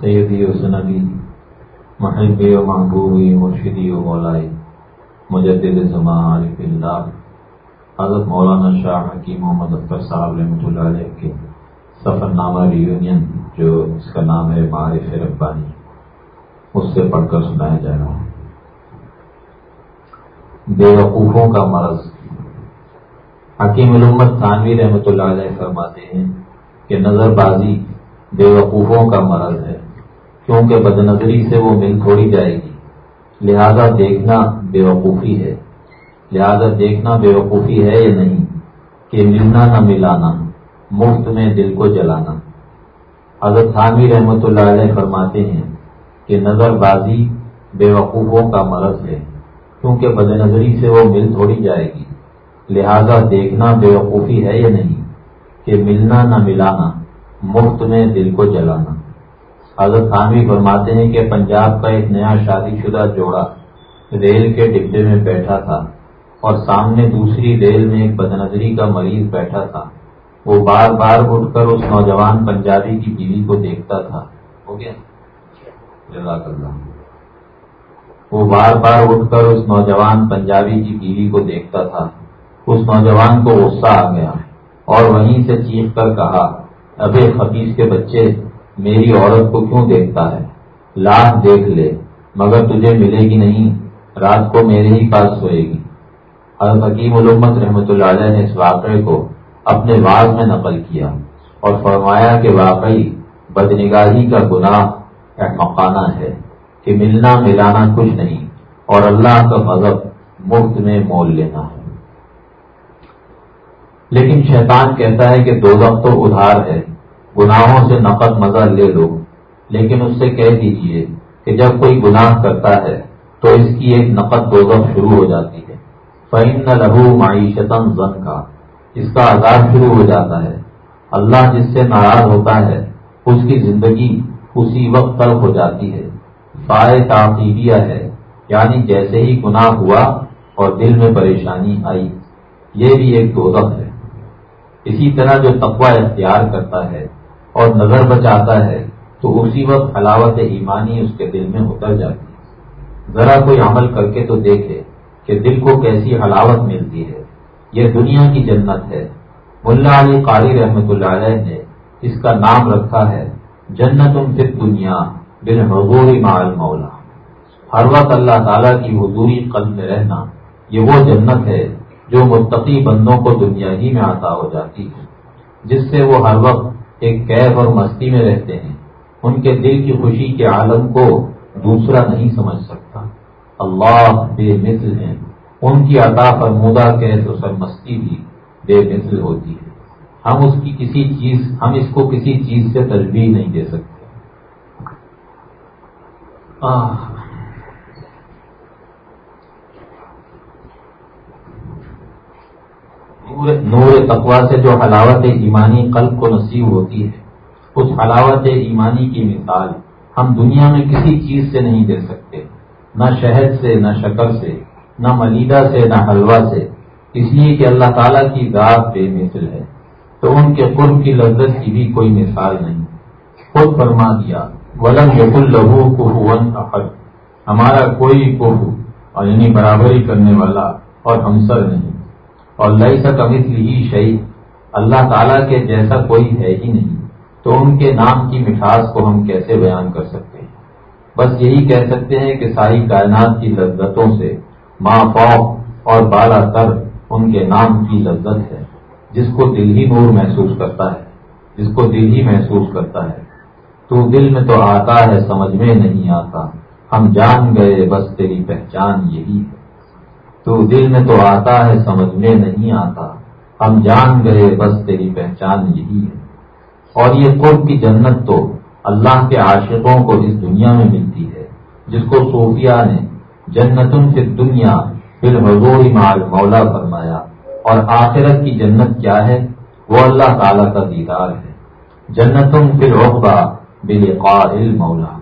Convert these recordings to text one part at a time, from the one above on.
سیدی و سنبی محبی و محبوبی، مرشدی و مولائی، مجدد زمان عارف اللہ، حضرت مولانا شاہ حکیم محمد اختر صاحب رحمۃ اللہ علیہ کے سفر نامہ ریونین جو اس کا نام ہے معارف ربانی، اس سے پڑھ کر سنایا جائے گا بے وقوفوں کا مرض۔ حکیم الامت تھانوی رحمۃ اللہ علیہ فرماتے ہیں کہ نظر بازی بے وقوفوں کا مرض ہے۔ کیونکہ بد نظری سے وہ مل تھوڑی جائے گی۔ لہذا دیکھنا بے وقوفی ہے۔ لہذا دیکھنا بے وقوفی ہے یا نہیں؟ کہ ملنا نہ ملانا، مفت میں دل کو جلانا۔ حضرت خانوی رحمۃ اللہ علیہ فرماتے ہیں کہ نظر بازی بے وقوفوں کا مرض ہے، کیونکہ بد نظری سے وہ مل تھوڑی جائے گی۔ لہذا دیکھنا بے وقوفی ہے یا نہیں؟ کہ ملنا نہ ملانا، مفت میں دل کو جلانا۔ حضرت خانوی فرماتے ہیں کہ پنجاب کا ایک نیا شادی شدہ جوڑا ریل کے ڈبے میں بیٹھا تھا اور سامنے دوسری ریل میں ایک بد نظری کا مریض بیٹھا تھا۔ وہ بار بار اٹھ کر اس نوجوان پنجابی کی بیوی کو دیکھتا تھا۔ ہو گیا؟ جزاک اللہ وہ بار بار اٹھ کر اس نوجوان پنجابی کی بیوی کو دیکھتا تھا۔ اس نوجوان کو غصہ آ گیا اور وہیں سے چیخ کر کہا، ابے خبیص کے بچے میری عورت کو کیوں دیکھتا ہے؟ لاکھ دیکھ لے، مگر تجھے ملے گی نہیں، رات کو میرے ہی پاس سوئے گی۔ حضرت حکیم علومت رحمۃ اللہ علیہ نے اس واقعے کو اپنے بعض میں نقل کیا اور فرمایا کہ واقعی بدنگاہی کا گناہ مکانہ ہے کہ ملنا ملانا کچھ نہیں اور اللہ کا مذہب مفت میں مول لینا ہے۔ لیکن شیطان کہتا ہے کہ دو تو ادھار ہے۔ گناہوں سے نقد مزہ لے لو، لیکن اس سے کہہ دیجیے کہ جب کوئی گناہ کرتا ہے تو اس کی ایک نقد دو شروع ہو جاتی ہے۔ فعن نہ لہو معیشت زن کا اس کا عذاب شروع ہو جاتا ہے۔ اللہ جس سے ناراض ہوتا ہے، اس کی زندگی اسی وقت تلخ ہو جاتی ہے۔ فائے تعقیبیہ ہے یعنی جیسے ہی گناہ ہوا اور دل میں پریشانی آئی۔ یہ بھی ایک دوزخ ہے۔ اسی طرح جو تقوی اختیار کرتا ہے اور نظر بچاتا ہے، تو اسی وقت حلاوت ایمانی اس کے دل میں اتر جاتی ہے۔ ذرا کوئی عمل کر کے تو دیکھے کہ دل کو کیسی حلاوت ملتی ہے۔ یہ دنیا کی جنت ہے۔ ملا علی قاری رحمت اللہ علیہ نے اس کا نام رکھا ہے جنت فی دنیا بن حضوری مال مولا ہر وقت اللہ تعالیٰ کی حضوری قلب میں رہنا، یہ وہ جنت ہے جو متقی بندوں کو دنیا ہی میں عطا ہو جاتی ہے، جس سے وہ ہر وقت ایک قید اور مستی میں رہتے ہیں۔ ان کے دل کی خوشی کے عالم کو دوسرا نہیں سمجھ سکتا۔ اللہ بے مثل ہیں۔ ان کی عطا فرمودہ قید و سرمستی بھی بے مثل ہوتی ہے۔ ہم اس کی کسی چیز، ہم اس کو کسی چیز سے تجبیح نہیں دے سکتے۔ نور تقوا سے جو حلاوت ایمانی قلب کو نصیب ہوتی ہے، اس حلاوت ایمانی کی مثال ہم دنیا میں کسی چیز سے نہیں دے سکتے، نہ شہد سے، نہ شکر سے، نہ ملیدہ سے، نہ حلوہ سے، اس لیے کہ اللہ تعالیٰ کی ذات بے مثل ہے۔ تو ان کے قرب کی لذت کی بھی کوئی مثال نہیں۔ خود فرما دیا، ولم یق الہو کو ہمارا کوئی کوہ اور یعنی برابری کرنے والا اور ہمسر نہیں۔ اور لئی سا کمت ہی شہید اللہ تعالیٰ کے جیسا کوئی ہے ہی نہیں۔ تو ان کے نام کی مٹھاس کو ہم کیسے بیان کر سکتے ہیں؟ بس یہی کہہ سکتے ہیں کہ ساری کائنات کی لذتوں سے ماں فوق اور بالا تر ان کے نام کی لذت ہے، جس کو دل ہی نور محسوس کرتا ہے، جس کو دل ہی محسوس کرتا ہے۔ تو دل میں تو آتا ہے، سمجھ میں نہیں آتا۔ ہم جان گئے، بس تیری پہچان یہی ہے۔ تو دل میں تو آتا ہے، سمجھ میں نہیں آتا۔ ہم جان گئے، بس تیری پہچان یہی ہے۔ اور یہ قرب کی جنت تو اللہ کے عاشقوں کو اس دنیا میں ملتی ہے، جس کو صوفیہ نے جنتن سے دنیا پھر حضور مال مولا فرمایا۔ اور آخرت کی جنت کیا ہے؟ وہ اللہ تعالی کا دیدار ہے۔ جنتم پھر عقبہ بل مولا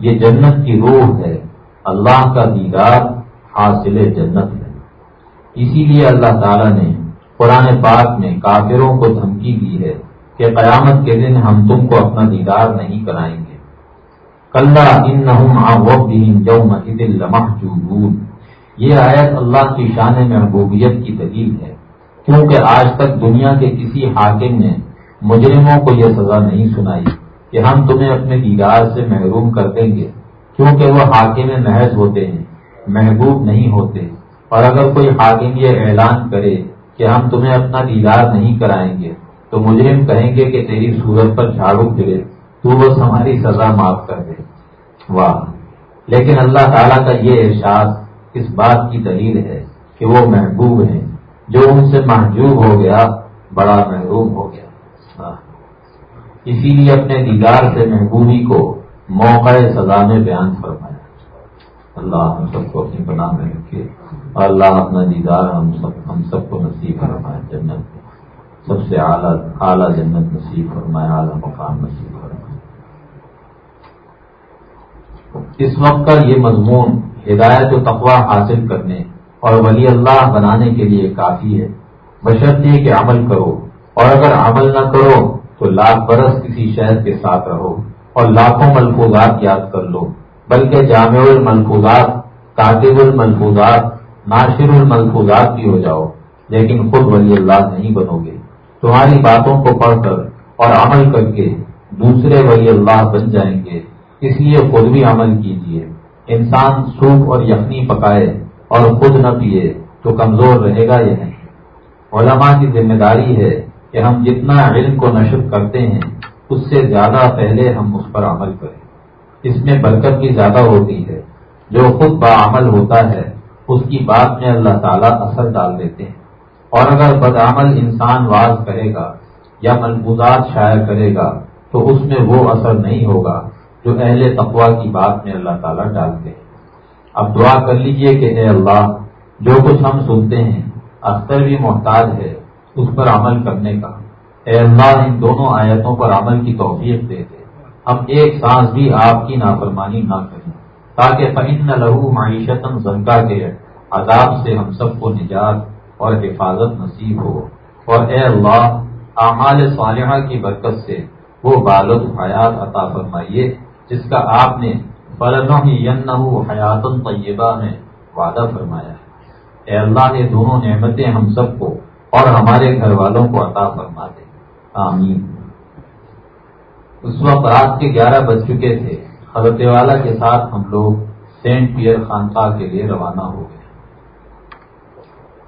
یہ جنت کی روح ہے، اللہ کا دیدار حاصل جنت ہے اسی لیے اللہ تعالیٰ نے قرآن پاک میں کافروں کو دھمکی دی ہے کہ قیامت کے دن ہم تم کو اپنا دیدار نہیں کرائیں گے۔ یہ آیت اللہ کی شان محبوبیت کی دلیل ہے، کیونکہ آج تک دنیا کے کسی حاکم نے مجرموں کو یہ سزا نہیں سنائی کہ ہم تمہیں اپنے دیدار سے محروم کر دیں گے، کیونکہ وہ حاکم محض ہوتے ہیں۔ محبوب نہیں ہوتے۔ اور اگر کوئی حاکم یہ اعلان کرے کہ ہم تمہیں اپنا دیدار نہیں کرائیں گے، تو مجرم کہیں گے کہ تیری صورت پر جھاڑو پھرے، تو بس ہماری سزا معاف کر دے۔ واہ۔ لیکن اللہ تعالیٰ کا یہ احساس اس بات کی دلیل ہے کہ وہ محبوب ہیں۔ جو ان سے محجوب ہو گیا، بڑا محروم ہو گیا۔ اسی لیے اپنے دیدار سے محبوبی کو موقع سزا میں بیان فرمایا اللہ ہم سب کو اپنی پناہ میں رکھے اور اللہ اپنا دیدار ہم سب ہم سب کو نصیب فرمائے، جنت سب سے اعلیٰ اعلیٰ جنت نصیب فرمائے، اعلیٰ مقام نصیب فرمائے۔ اس وقت کا یہ مضمون ہدایت و تقوا حاصل کرنے اور ولی اللہ بنانے کے لیے کافی ہے۔ بشرطے کہ عمل کرو۔ اور اگر عمل نہ کرو تو لاکھ برس کسی شہر کے ساتھ رہو اور لاکھوں ملفوظات یاد کر لو۔ بلکہ جامع الملفوظات کاتب الملفوظات ناشر الملفوظات بھی ہو جاؤ، لیکن خود ولی اللہ نہیں بنو گے۔ تمہاری باتوں کو پڑھ کر اور عمل کر کے دوسرے ولی اللہ بن جائیں گے۔ اس لیے خود بھی عمل کیجیے انسان سوکھ اور یخنی پکائے اور خود نہ پیے، تو کمزور رہے گا یا نہیں؟ علماء کی ذمہ داری ہے کہ ہم جتنا علم کو نشر کرتے ہیں، اس سے زیادہ پہلے ہم اس پر عمل کریں۔ اس میں برکت بھی زیادہ ہوتی ہے۔ جو خود بعمل ہوتا ہے، اس کی بات میں اللہ تعالیٰ اثر ڈال دیتے ہیں۔ اور اگر بدعمل انسان واز کرے گا یا ملبوزات شائع کرے گا، تو اس میں وہ اثر نہیں ہوگا جو اہل تقوا کی بات میں اللہ تعالیٰ ڈالتے ہیں۔ اب دعا کر لیجیے کہ اے اللہ، جو کچھ ہم سنتے ہیں اختر بھی محتاج ہے اس پر عمل کرنے کا۔ اے اللہ، ان دونوں آیتوں پر عمل کی توفیق دے دے۔ ہم ایک سانس بھی آپ کی نافرمانی نہ کریں۔ تاکہ فن لہو معیشت زنکا کے عذاب سے ہم سب کو نجات اور حفاظت نصیب ہو۔ اور اے اللہ، اعمال صالحہ کی برکت سے وہ بالد حیات عطا فرمائیے، جس کا آپ نے حیات طیبہ میں وعدہ فرمایا ہے۔ اے اللہ نے دونوں نعمتیں ہم سب کو اور ہمارے گھر والوں کو عطا فرما دے۔ آمین۔ اس وقت رات کے گیارہ بج چکے تھے۔ حضرت والا کے ساتھ ہم لوگ سینٹ پیئر خانقاہ کے لیے روانہ ہو گئے۔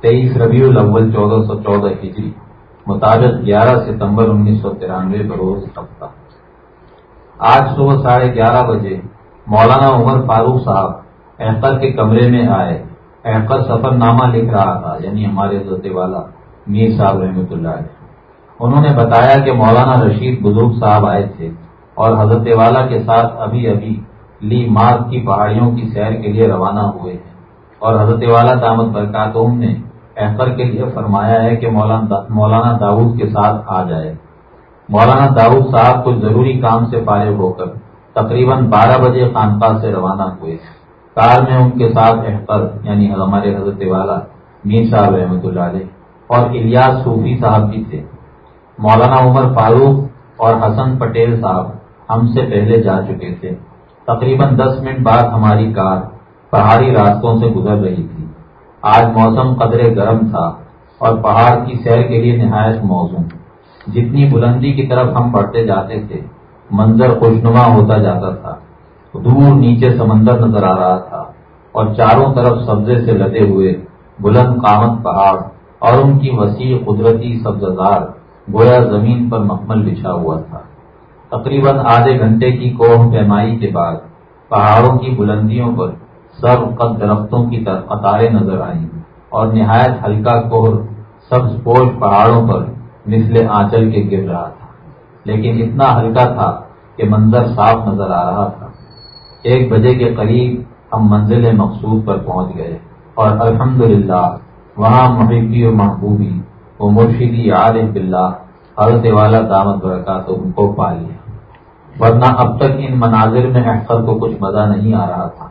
تیئیس ربیع الاول چودہ سو چودہ ہجری، مطابق گیارہ ستمبر انیس سو ترانوے بروز ہفتہ آج صبح ساڑھے گیارہ بجے مولانا عمر فاروق صاحب احقر کے کمرے میں آئے۔ احقر سفر نامہ لکھ رہا تھا یعنی ہمارے حضرت والا میر صاحب رحمۃ اللہ علیہ۔ انہوں نے بتایا کہ مولانا رشید بزرگ صاحب آئے تھے اور حضرت والا کے ساتھ ابھی ابھی لی مارگ کی پہاڑیوں کی سیر کے لیے روانہ ہوئے ہیں۔ اور حضرت والا دامت برکاتوم نے احفر کے لیے فرمایا ہے کہ مولانا داؤد کے ساتھ آ جائے۔ مولانا داؤد صاحب کچھ ضروری کام سے فارغ ہو کر تقریباً بارہ بجے خانقاہ سے روانہ ہوئے۔ کار میں ان کے ساتھ احفر یعنی ہمارے حضرت والا میر صاحب رحمۃ اللہ علیہ اور الیاس صوفی صاحب بھی تھے۔ مولانا عمر فاروق اور حسن پٹیل صاحب ہم سے پہلے جا چکے تھے۔ تقریباً دس منٹ بعد ہماری کار پہاڑی راستوں سے گزر رہی تھی۔ آج موسم قدرے گرم تھا اور پہاڑ کی سیر کے لیے نہایت موزوں جتنی بلندی کی طرف ہم بڑھتے جاتے تھے، منظر خوشنما ہوتا جاتا تھا۔ دور نیچے سمندر نظر آ رہا تھا اور چاروں طرف سبزے سے لدے ہوئے بلند قامت پہاڑ اور ان کی وسیع قدرتی سبزار گویا زمین پر مکمل بچھا ہوا تھا۔ تقریباً آدھے گھنٹے کی کوہ پیمائی کے بعد پہاڑوں کی بلندیوں پر سب قد درختوں کی قطاریں نظر آئیں اور نہایت ہلکا کوہر سبز پوش پہاڑوں پر مثل آنچل کے گر رہا تھا۔ لیکن اتنا ہلکا تھا کہ منظر صاف نظر آ رہا تھا۔ ایک بجے کے قریب ہم منزل مقصود پر پہنچ گئے اور الحمدللہ وہاں محبی و محبوبی وہ مرشدی عالم بلّہ حضرت والا دامت برکا تو ان کو پا لیا۔ ورنہ اب تک ان مناظر میں احقر کو کچھ مزہ نہیں آ رہا تھا۔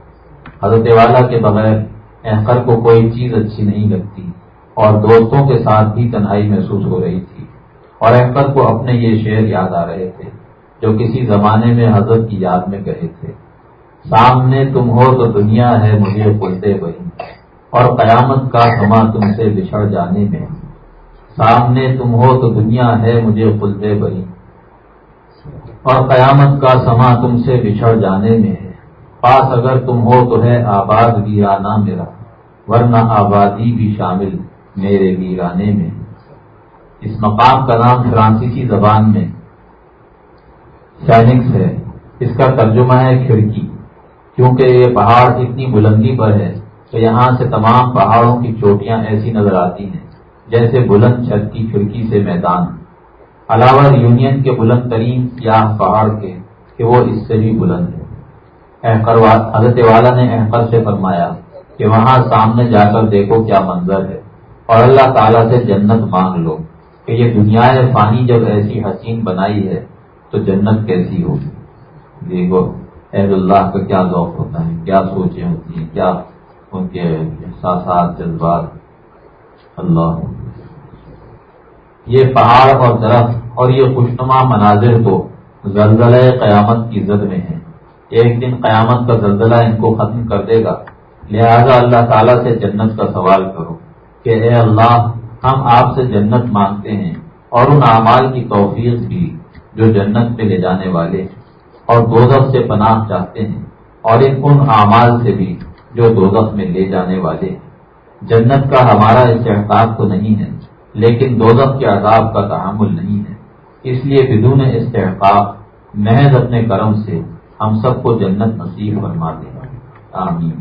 حضرت والا کے بغیر احقر کو کوئی چیز اچھی نہیں لگتی اور دوستوں کے ساتھ بھی تنہائی محسوس ہو رہی تھی۔ اور احقر کو اپنے یہ شعر یاد آ رہے تھے، جو کسی زمانے میں حضرت کی یاد میں کہے تھے، سامنے تم ہو تو دنیا ہے، مجھے پلتے بہی اور قیامت کا سما تم سے بچھڑ جانے میں سامنے تم ہو تو دنیا ہے مجھے پلتے بہی اور قیامت کا سما تم سے بچھڑ جانے میں ہے۔ پاس اگر تم ہو تو ہے آباد ویرانہ میرا، ورنہ آبادی بھی شامل میرے ویرانے میں۔ اس مقام کا نام فرانسیسی زبان میں سینکس ہے۔ اس کا ترجمہ ہے کھڑکی، کیونکہ یہ پہاڑ اتنی بلندی پر ہے کہ یہاں سے تمام پہاڑوں کی چوٹیاں ایسی نظر آتی ہیں۔ جیسے بلند چھت کی کھڑکی سے میدان۔ علاوہ یونین کے بلند ترین سیاہ پہاڑ کے کہ وہ اس سے بھی بلند ہے حضرت والا نے احقر سے فرمایا کہ وہاں سامنے جا کر دیکھو کیا منظر ہے اور اللہ تعالیٰ سے جنت مانگ لو کہ یہ دنیا فانی جب ایسی حسین بنائی ہے تو جنت کیسی ہوگی۔ دیکھو، عید اللہ کا کیا ذوق ہوتا ہے، کیا سوچیں ہوتی ہیں، کیا ان کے احساسات، جذبات۔ اللہ۔ یہ پہاڑ اور درخت اور یہ خوشنما مناظر تو زلزلہ قیامت کی زد میں ہیں۔ ایک دن قیامت کا زلزلہ ان کو ختم کر دے گا۔ لہذا اللہ تعالیٰ سے جنت کا سوال کرو کہ اے اللہ، ہم آپ سے جنت مانگتے ہیں اور ان اعمال کی توفیق بھی جو جنت پہ لے جانے والے ہیں اور دوزخ سے پناہ چاہتے ہیں اور ان ان اعمال سے بھی جو دوزخ میں لے جانے والے ہیں۔ جنت کا ہمارا استحقاق تو نہیں ہے۔ لیکن دوزخ کے عذاب کا تحمل نہیں ہے۔ اس لیے بدون استحقاق، محض اپنے کرم سے ہم سب کو جنت نصیب فرما دیں آمین۔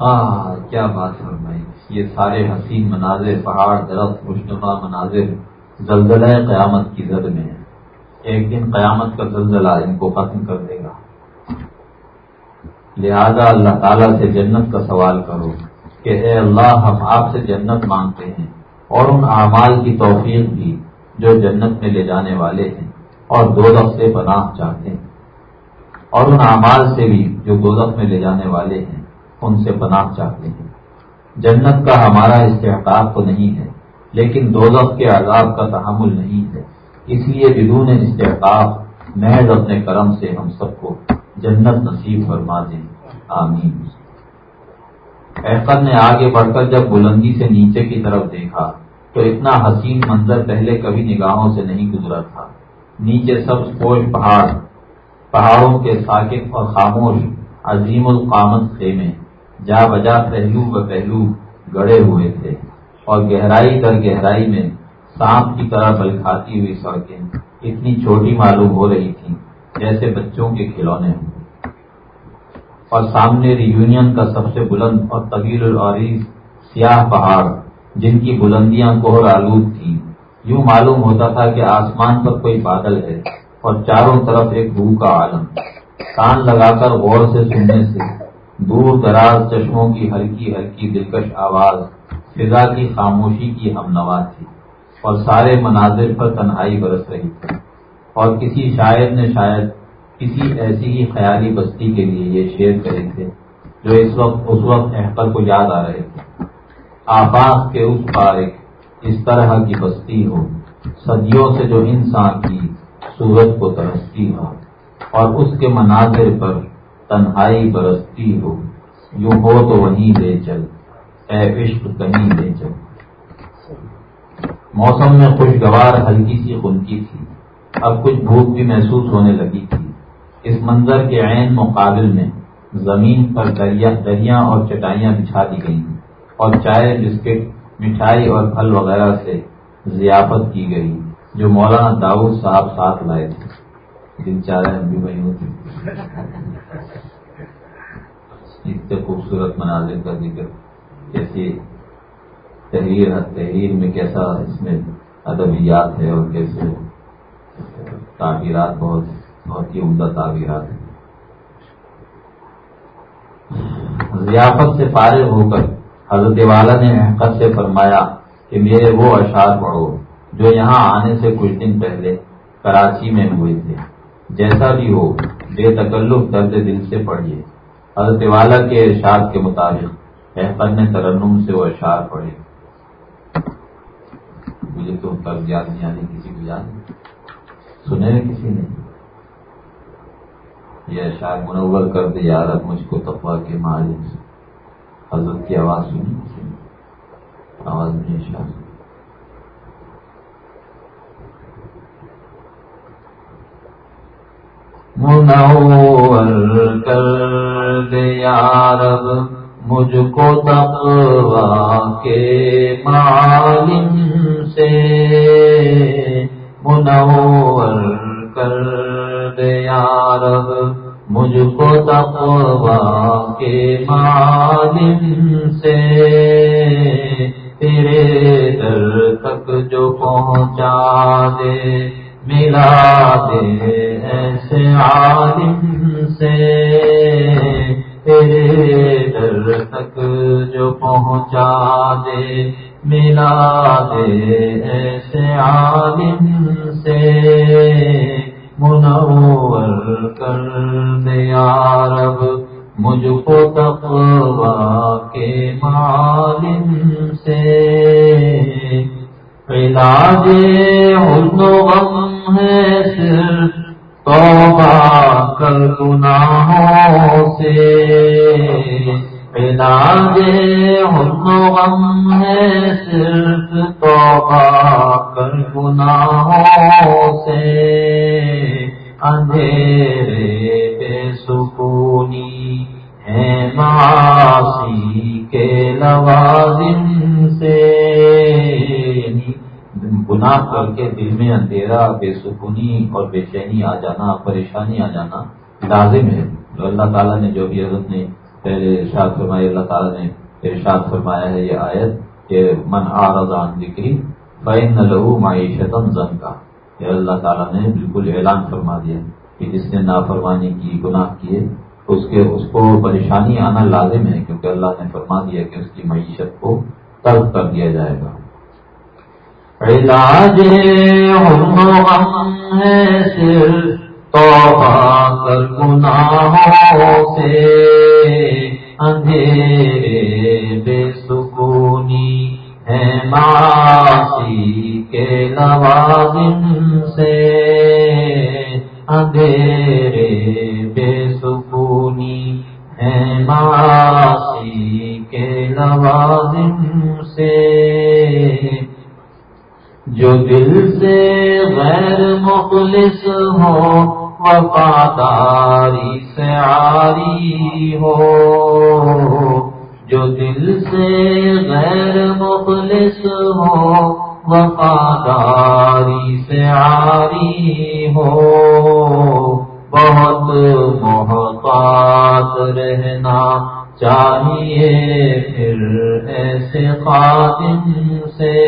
ہاں کیا بات فرمائی۔ یہ سارے حسین مناظر پہاڑ، درخت مشتبہ مناظر زلزلہ قیامت کی زد میں ہے ایک دن قیامت کا زلزلہ ان کو ختم کر دے گا۔ لہذا اللہ تعالیٰ سے جنت کا سوال کرو۔ کہ اے اللہ ہم آپ سے جنت مانگتے ہیں اور ان اعمال کی توفیق بھی جو جنت میں لے جانے والے ہیں اور دو سے پناہ چاہتے ہیں۔ اور ان اعمال سے بھی جو دو میں لے جانے والے ہیں، ان سے پناہ چاہتے ہیں۔ جنت کا ہمارا استحقاق تو نہیں ہے، لیکن دولت کے عذاب کا تحمل نہیں ہے۔ اس لیے بدون استحقاق، محض اپنے کرم سے ہم سب کو جنت نصیب فرما دیں۔ آمین۔ احقر نے آگے بڑھ کر جب بلندی سے نیچے کی طرف دیکھا تو اتنا حسین منظر پہلے کبھی نگاہوں سے نہیں گزرا تھا۔ نیچے سب پوش پہاڑ، پہاڑوں کے ساکت اور خاموش، عظیم القامت خیمے، جا بجا پہلو و پہلو گڑے ہوئے تھے۔ اور گہرائی در گہرائی میں سانپ کی طرح بل کھاتی ہوئی سڑکیں اتنی چھوٹی معلوم ہو رہی تھیں جیسے بچوں کے کھلونے ہوں۔ اور سامنے ریونین کا سب سے بلند اور طویل العریض سیاہ پہاڑ، جن کی بلندیاں کوہر آلود تھیں۔ یوں معلوم ہوتا تھا کہ آسمان پر کوئی بادل ہے اور چاروں طرف ایک بو کا عالم۔ کان لگا کر غور سے سننے سے دور دراز چشموں کی ہلکی ہلکی دلکش آواز فضا کی خاموشی کی ہم نوا تھی۔ اور سارے مناظر پر تنہائی برس رہی تھی۔ اور کسی شاعر نے شاید کسی ایسی ہی خیالی بستی کے لیے یہ شعر کرے تھے جو اس وقت اس وقت احتر کو یاد آ رہے تھے۔ آفاق کے اس ایک اس طرح کی بستی ہو، صدیوں سے جو انسان کی سورج کو ترستی ہو، اور اس کے مناظر پر تنہائی برستی ہو۔ یوں ہو تو وہیں لے چل، اے عشق کہیں لے چل۔ موسم میں خوشگوار ہلکی سی خنکی تھی، اب کچھ بھوک بھی محسوس ہونے لگی تھی۔ اس منظر کے عین مقابل میں زمین پر دریا دریا اور چٹائیاں بچھا دی گئی اور چائے، بسکٹ، مٹھائی اور پھل وغیرہ سے ضیافت کی گئی، جو مولانا داؤد صاحب ساتھ لائے تھے۔ دن چارہ بھی وہی ہوتی اتنے خوبصورت مناظر کا ذکر، کیسی تحریر تحریر میں کیسا اس میں ادبیات ہے اور کیسے تعبیرات بہت بہت ہی عمدہ تعبیرات ہیں۔ ضیافت سے فارغ ہو کر حضرت والا نے حقت سے فرمایا کہ میرے وہ اشعار پڑھو جو یہاں آنے سے کچھ دن پہلے کراچی میں ہوئے تھے۔ جیسا بھی ہو، بے تکلف درد دل سے پڑھیے۔ حضرت والا کے ارشاد کے مطابق احمد نے ترنم سے وہ اشعار پڑھے۔ مجھے تو کب یاد نہیں آنے کسی کو یاد نہیں سنے کسی نے؟ یہ اشعار منور کر دے یار مجھ کو تقوا کے معلوم سے۔ حضرت کی آواز سنی؟ آواز نہیں اشعار منور کر دے یارب مجھ کو تقوا کے معلوم سے۔ منور کر دیا رب مجھ کو تقوا کے معلم سے تیرے در تک جو پہنچا دے ملا دے ایسے عالم سے تیرے در تک جو پہنچا دے ملا دے ایسے عالم سے منور کر دیا رب مجھ کو تقوا کے معالم سے۔ علاج حسن و غم ہے صرف توبہ کر گناہوں سے۔ علاج غم ہے صرف توبہ کر گناہوں سے۔ اندھیرے بے سکونی ہے معاصی کے لوازم سے۔ گناہ کر کے دل میں اندھیرا، بے سکونی اور بے چینی آ جانا، پریشانی آ جانا لازم ہے۔ جو اللہ تعالیٰ نے جو بھی حضرت نے پہلے ارشاد فرمایا اللہ تعالیٰ نے ارشاد فرمایا ہے یہ آیت کہ من آرزان ذکری فین لہو معیشت زن کا یہ اللہ تعالیٰ نے بالکل اعلان فرما دیا کہ جس نے نافرمانی کی، گناہ کیے، اس کے، اس کو پریشانی آنا لازم ہے کیونکہ اللہ نے فرما دیا کہ اس کی معیشت کو ترک کر دیا جائے گا۔ علاج ہے، صرف کر گناہوں سے اندھیرے بے سکونی ہے معاشی کے لوازم سے اندھیرے بے سکونی ہے معاشی کے لوازم سے جو دل سے غیر مخلص ہو وفاداری سے آری ہو، جو دل سے غیر مخلص ہو، وفاداری سے آری ہو۔ بہت محتاط رہنا چاہیے پھر ایسے خادم سے۔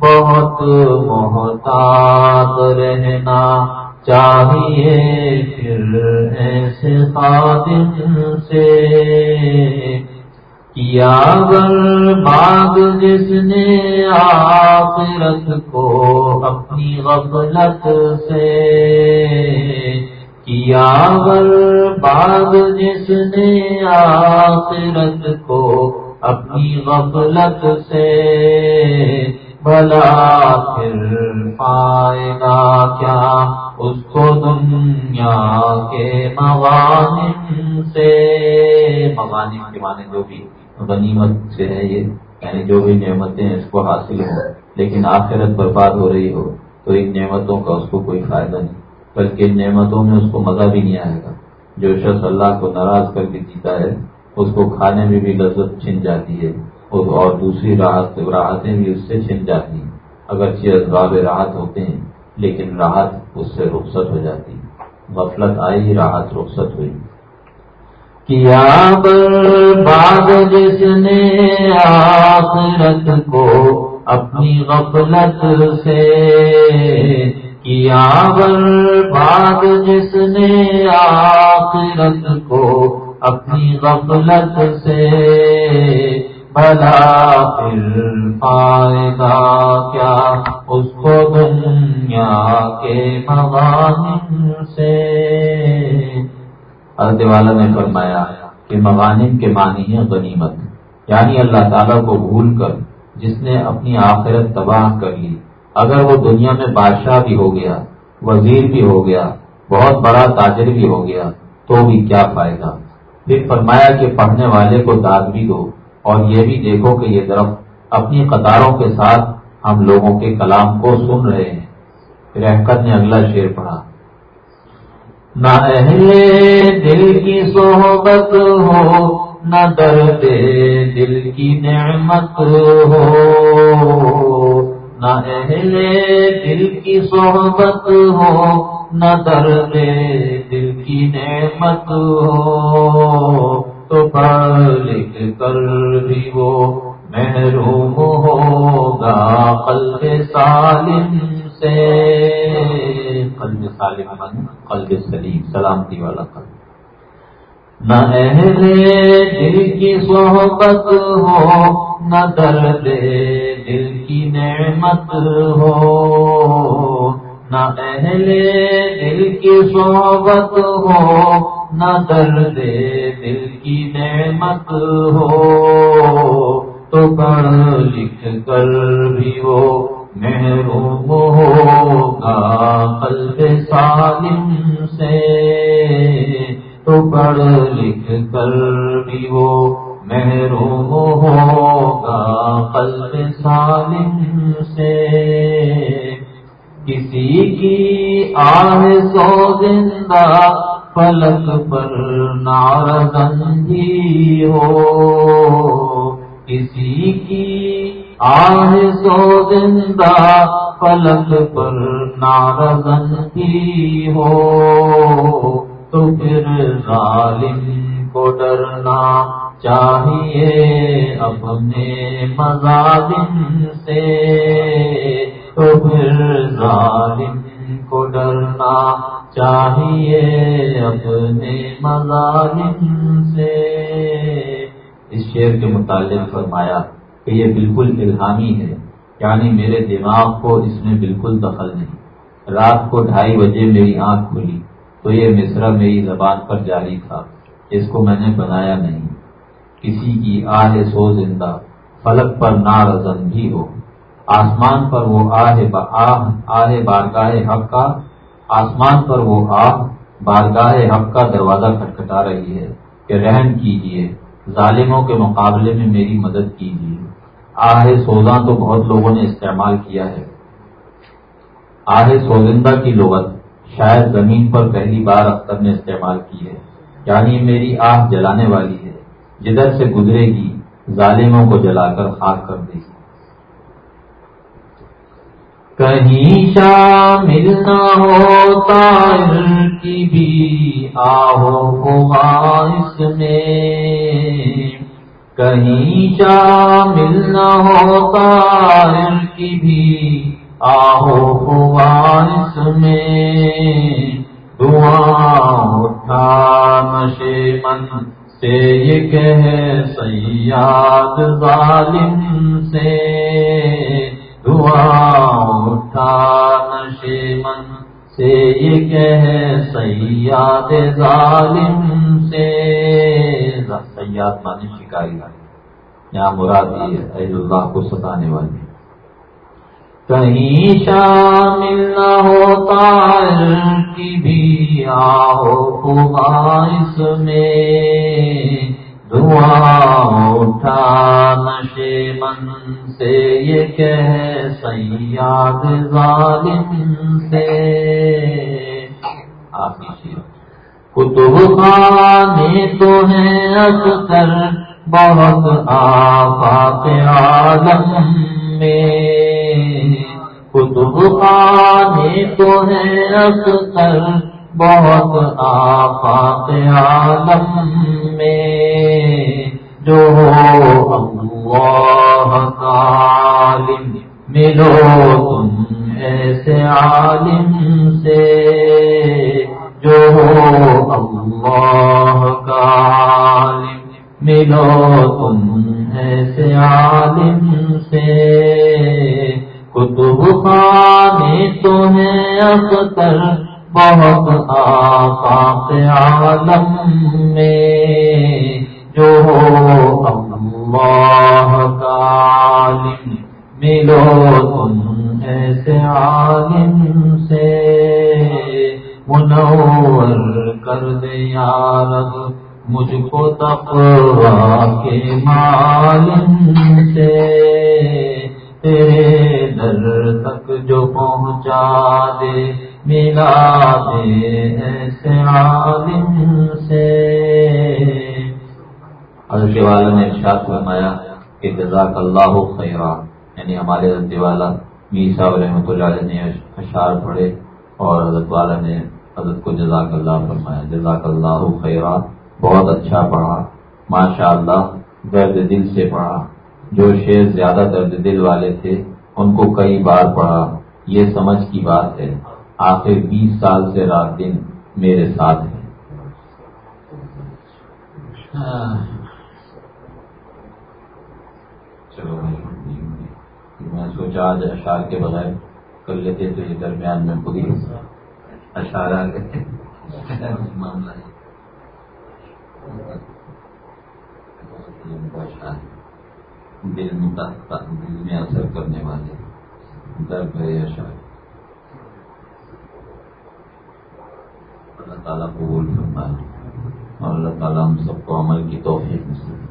بہت محتاط رہنا چاہیے پھر ایسے خادم سے کیا باغ جس نے آخرت کو اپنی غفلت سے کیا باغ جس نے آخرت کو اپنی غفلت سے بھلا پھر پائے گا کیا اس کو دنیا کے موانم سے موانم کے معنی جو بھی غنیمت سے ہے یہ یعنی جو بھی نعمتیں اس کو حاصل ہوں، لیکن آخرت برباد ہو رہی ہو، تو ان نعمتوں کا اس کو کوئی فائدہ نہیں، بلکہ ان نعمتوں میں اس کو مزہ بھی نہیں آئے گا۔ جو شخص اللہ کو ناراض کر کے جیتا ہے، اس کو کھانے میں بھی لذت چھن جاتی ہے، اور دوسری راحت، راحتیں بھی اس سے چھن جاتی ہیں۔ اگرچہ اسباب راحت ہوتے ہیں لیکن راحت اس سے رخصت ہو جاتی۔ غفلت آئی، راحت رخصت ہوئی۔ کیا باغ جس نے آخرت کو اپنی غفلت سے کیا باغ جس نے آخرت کو اپنی غفلت سے بھلا پھر پائے گا کیا اس کو دنیا کے مغانم سے؟ حضرت والا نے فرمایا کہ مغانم کے معنی ہے غنیمت یعنی اللہ تعالیٰ کو بھول کر جس نے اپنی آخرت تباہ کر لی۔ اگر وہ دنیا میں بادشاہ بھی ہو گیا، وزیر بھی ہو گیا، بہت بڑا تاجر بھی ہو گیا، تو بھی کیا فائدہ؟ پھر فرمایا کہ پڑھنے والے کو داد بھی دو۔ اور یہ بھی دیکھو کہ یہ درخت اپنی قطاروں کے ساتھ ہم لوگوں کے کلام کو سن رہے ہیں۔ پھر احکت نے اگلا شعر پڑھا۔ نہ اہل دل کی صحبت ہو، نہ درد دل کی نعمت ہو۔ نہ اہل دل کی صحبت ہو، نہ درد دل کی نعمت ہو۔ تو پڑھ لکھ کر بھی وہ محروم ہوگا قلب سالم سے۔ قلب سالم من قلب سلیم، سلامتی والا قلب۔ نہ اہل دل کی صحبت ہو، نہ درد دل کی نعمت ہو۔ نہ اہل دل کی صحبت ہو، نہ درد دل کی نعمت ہو، تو پڑھ لکھ کر بھی وہ محروم ہوگا، قلب سالم سے۔ تو پڑھ لکھ کر بھی وہ محروم ہوگا، قلب سالم سے۔ کسی کی آہ سو زندہ پلک پر نارگندی ہو۔ کسی کی آہ سو زندہ پلک پر نارزن ہو۔ تو پھر ظالم کو ڈرنا چاہیے اپنے مظالم سے۔ تو پھر ظالم کو ڈرنا چاہیے اپنے مظالم سے۔ اس شعر کے متعلق فرمایا کہ یہ بالکل الہامی ہے یعنی میرے دماغ کو اس میں بالکل دخل نہیں۔ رات کو ڈھائی بجے میری آنکھ کھلی، تو یہ مصرا میری زبان پر جاری تھا، اس کو میں نے بنایا نہیں۔ کسی کی آہ سو زندہ، فلک پر نارزن بھی ہو۔ آسمان پر وہ آہ آہ بارگاہ حق کا آسمان پر وہ آہ بارگاہ حق کا دروازہ کھٹکھٹا رہی ہے کہ رحم کیجیے ظالموں کے مقابلے میں میری مدد کیجیے آہ سوزاں تو بہت لوگوں نے استعمال کیا ہے۔ آہ سوزندہ کی لغت شاید زمین پر پہلی بار اختر نے استعمال کی ہے۔ یعنی میری آہ جلانے والی ہے۔ جدھر سے گزرے گی، ظالموں کو جلا کر خاک کر دے گی۔ کہیں شامل نہ ہوتا کی بھی آہو خواہش میں۔ کہیں شامل نہ ہوتا کی بھی آہو خواہش میں۔ دعا اٹھا نشے من سے، یہ کہ سیاد ظالم سے۔ اٹھا نشے من سے یہ کہ سیاد ظالم سے۔ سیاد مانی شکاری یہاں مرادی عید اللہ کو ستانے والی کہیں شامل نہ ہوتا کی بھی آہو خواہش میں۔ دعا اٹھا، نشے من سے یہ کہ سیاد ظالم سے۔ آپ کتب خانے تو ہیں اکثر، بہت آفات عالم میں۔ کتب خانے تو ہیں اکثر، بہت آفات عالم جو اللہ عالم ملو، تم ایسے عالم سے جو اللہ کا عالم ملو، تم ایسے عالم سے۔ کتب خانے تو ہیں اختر بہت آفاق عالم میں۔ ملو تم ایسے عالم سے، منور کر دے یارب مجھ کو تقوا کے معلوم سے۔ تیرے در تک جو پہنچا دے، ملا دے ایسے عالم سے۔ حضرت والا نے ارشاد فرمایا کہ جزاک اللہ خیرہ یعنی ہمارے حضرت والا میر صاحب رحمۃ اللہ علیہ نے اشعار پڑھے اور حضرت والا نے حضرت کو جزاک اللہ فرمایا۔ جزاک اللہ خیرہ بہت اچھا پڑھا۔ ماشاء اللہ درد دل سے پڑھا۔ جو شعر زیادہ درد دل والے تھے ان کو کئی بار پڑھا۔ یہ سمجھ کی بات ہے آخر بیس سال سے رات دن میرے ساتھ ہیں۔ چلو میں سوچا آج اشار کے بغیر کر لیتے تو یہ درمیان میں خود ہی آ گئے۔ معاملہ دل میں اثر کرنے والے۔ درد ہے اشار اللہ تعالیٰ قبول فرمائے۔ اور اللہ تعالیٰ ہم سب کو عمل کی توفیق نصیب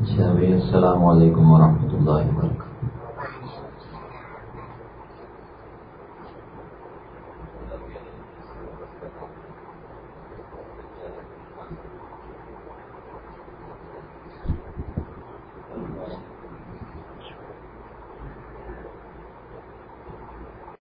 اچھا السلام علیکم ورحمۃ